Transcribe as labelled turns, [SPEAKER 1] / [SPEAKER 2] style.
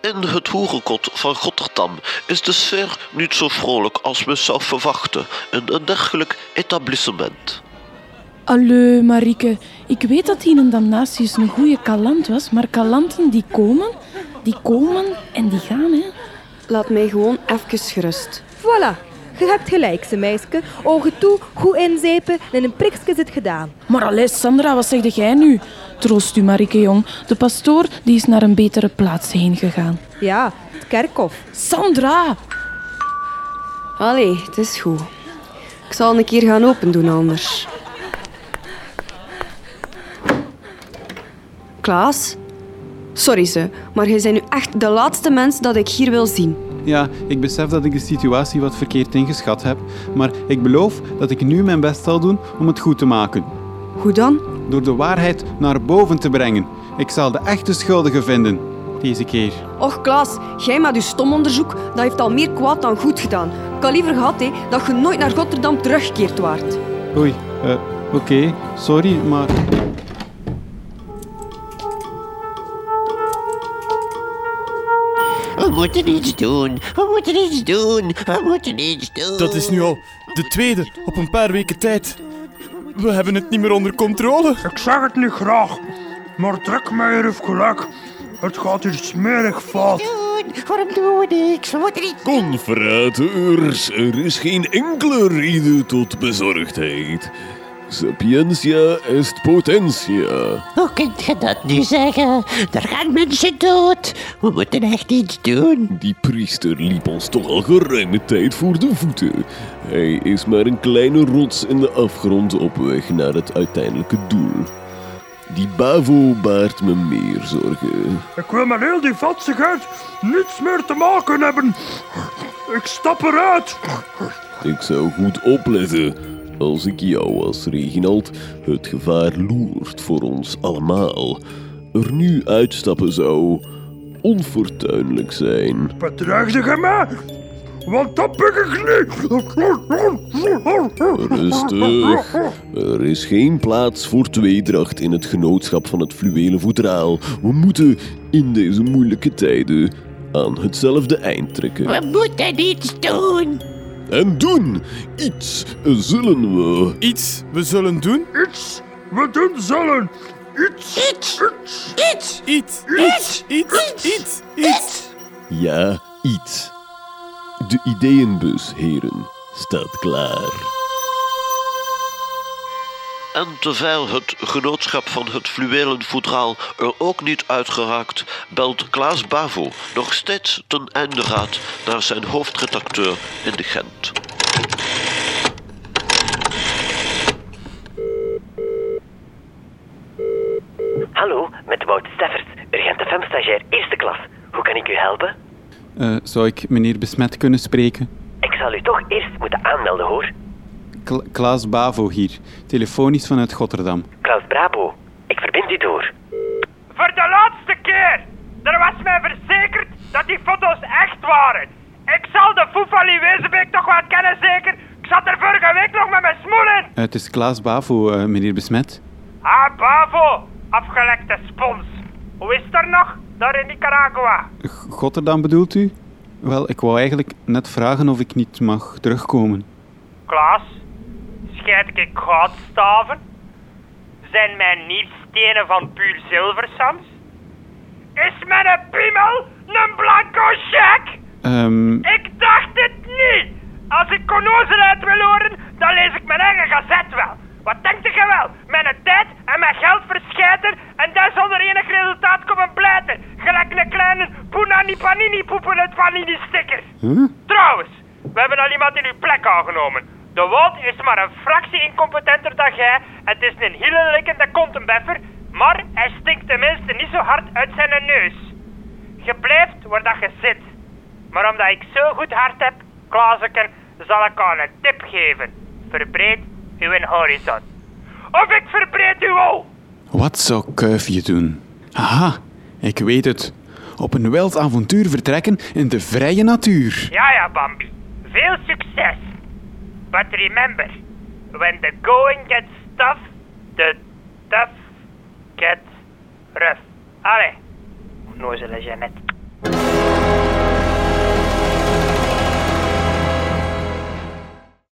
[SPEAKER 1] In het hoerenkot van Rotterdam is de sfeer niet zo vrolijk als men zou verwachten in een dergelijk etablissement.
[SPEAKER 2] Allee, Marieke. Ik weet dat die in Damnatius een goede kalant was, maar kalanten die komen, die komen en die gaan, hè.
[SPEAKER 3] Laat mij gewoon even gerust.
[SPEAKER 4] Voilà. Je hebt gelijk, ze meisje. Ogen toe, goed inzepen en een prikje zit gedaan.
[SPEAKER 2] Maar allee, Sandra, wat zeg jij nu? Troost u, Marieke, jong. De pastoor die is naar een betere plaats heen gegaan.
[SPEAKER 4] Ja, het kerkhof.
[SPEAKER 2] Sandra!
[SPEAKER 3] Allee, het is goed. Ik zal een keer gaan opendoen anders. Klaas? Sorry ze, maar jij bent nu echt de laatste mens dat ik hier wil zien.
[SPEAKER 5] Ja, ik besef dat ik de situatie wat verkeerd ingeschat heb, maar ik beloof dat ik nu mijn best zal doen om het goed te maken.
[SPEAKER 3] Hoe dan?
[SPEAKER 5] Door de waarheid naar boven te brengen. Ik zal de echte schuldigen vinden. Deze keer.
[SPEAKER 3] Och Klaas, jij met je stomonderzoek, dat heeft al meer kwaad dan goed gedaan. Ik had liever gehad hè, dat je nooit naar Rotterdam terugkeert waard.
[SPEAKER 5] Oei, eh, oké, sorry, maar...
[SPEAKER 6] We moeten iets doen. We moeten iets doen. We moeten iets doen.
[SPEAKER 7] Dat is nu al de tweede op een paar weken tijd. We hebben het niet meer onder controle.
[SPEAKER 8] Ik zeg het niet graag, maar Trekmeijer heeft gelijk. Het gaat hier smerig fout.
[SPEAKER 6] doen. Waarom doen we niks? We moeten iets
[SPEAKER 9] Confraters, er is geen enkele reden tot bezorgdheid. Sapientia est potentia.
[SPEAKER 6] Hoe kunt je dat nu zeggen? Er gaan mensen dood. We moeten echt iets doen.
[SPEAKER 9] Die priester liep ons toch al geruime tijd voor de voeten. Hij is maar een kleine rots in de afgrond op weg naar het uiteindelijke doel. Die Bavo baart me meer zorgen.
[SPEAKER 8] Ik wil met heel die vatsigheid niets meer te maken hebben. Ik stap eruit.
[SPEAKER 9] Ik zou goed opletten als ik jou was, Reginald. Het gevaar loert voor ons allemaal. Er nu uitstappen zou onfortuinlijk zijn.
[SPEAKER 8] Bedreigde je mij? Want dat ben ik niet.
[SPEAKER 9] Rustig. Er is geen plaats voor tweedracht in het genootschap van het fluwelen voetraal. We moeten in deze moeilijke tijden aan hetzelfde eind trekken.
[SPEAKER 6] We moeten iets doen.
[SPEAKER 9] En doen! Iets zullen we.
[SPEAKER 7] Iets we zullen doen?
[SPEAKER 8] Iets. We doen zullen. Iets.
[SPEAKER 6] Iets.
[SPEAKER 8] Iets.
[SPEAKER 6] Iets.
[SPEAKER 7] Iets, iets, iets, iets, iets.
[SPEAKER 9] Ja, iets. De ideeënbus, heren, staat klaar.
[SPEAKER 1] En terwijl het genootschap van het fluwelen voedraal er ook niet uitgeraakt, belt Klaas Bavo nog steeds ten einde raad naar zijn hoofdredacteur in de Gent.
[SPEAKER 10] Hallo, met Wout Steffers, urgente FM-stagiair eerste klas. Hoe kan ik u helpen?
[SPEAKER 5] Eh, zou ik meneer Besmet kunnen spreken?
[SPEAKER 10] Ik zal u toch eerst moeten aanmelden, hoor.
[SPEAKER 5] Kla- Klaas Bavo hier, telefonisch vanuit Rotterdam.
[SPEAKER 10] Klaus Brabo, ik verbind u door.
[SPEAKER 8] Voor de laatste keer. Er was mij verzekerd dat die foto's echt waren. Ik zal de foef van die Wezenbeek toch wel kennen, zeker? Ik zat er vorige week nog met mijn smoelen.
[SPEAKER 5] Eh, het is Klaas Bavo, eh, meneer Besmet.
[SPEAKER 8] Ah, Bavo. Afgelekte spons. Hoe is het er nog? Daar in Nicaragua.
[SPEAKER 5] G- Rotterdam bedoelt u? Wel, ik wou eigenlijk net vragen of ik niet mag terugkomen.
[SPEAKER 8] Klaas, scheid ik goudstaven? Zijn mijn nietstenen van puur zilver, Sams? Is mijn piemel een blanco check?
[SPEAKER 5] Ehm,
[SPEAKER 8] Ik dacht het niet! Als ik konnozelheid wil horen, dan lees ik mijn eigen gazet wel. Wat denkt je wel? Mijn tijd en mijn geld verscheiden en dan zonder enig resultaat komen pleiten. Gelijk een kleine punani panini poepen uit panini stickers. Trouwens, we hebben al iemand in uw plek aangenomen. De Wout is maar een fractie incompetenter dan jij. Het is een hele likkende kontenbeffer, maar hij stinkt tenminste niet zo hard uit zijn neus. Je blijft waar dat je zit. Maar omdat ik zo goed hart heb, Klaaseken, zal ik al een tip geven. Verbreed uw horizon. Of ik verbreed u al!
[SPEAKER 5] wat zou Kuifje doen? Aha, ik weet het. Op een wild avontuur vertrekken in de vrije natuur.
[SPEAKER 8] Ja, ja, Bambi. Veel succes. But remember, when the going gets tough, the tough gets rough. Allee, onnozele Jeannette.